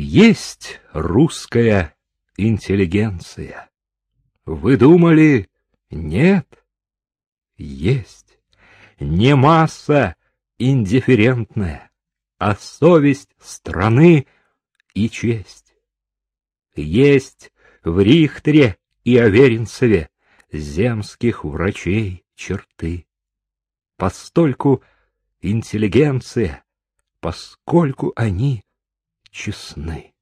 Есть русская интеллигенция. Вы думали, нет? Есть. Не масса индифферентная, а совесть страны и честь. Есть в Рихтере и Аверинцеве земских врачей черты. Постольку интеллигенция, поскольку они честны.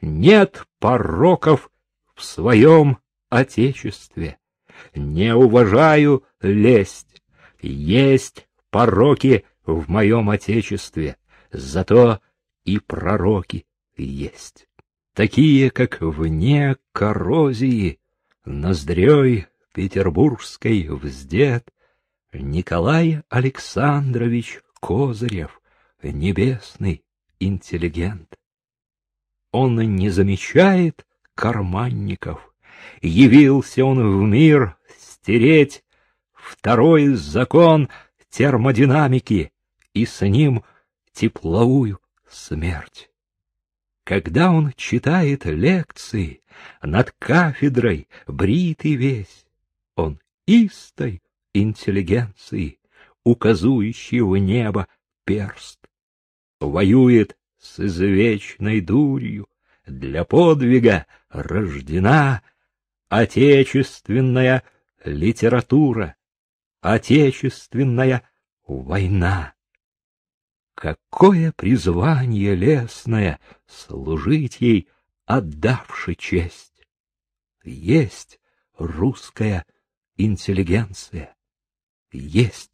Нет пороков в своем отечестве, не уважаю лесть, есть пороки в моем отечестве, зато и пророки есть, такие, как вне коррозии, ноздрёй петербургской вздет Николай Александрович Козырев, небесный интеллигент. Он не замечает карманников, явился он в мир стереть второй закон термодинамики и с ним тепловую смерть. Когда он читает лекции над кафедрой, бритый весь, он истой интеллигенции, указующий в небо перст, воюет с извечной дурью, для подвига рождена отечественная литература, отечественная война. Какое призвание лесное служить ей, отдавши честь! Есть русская интеллигенция, есть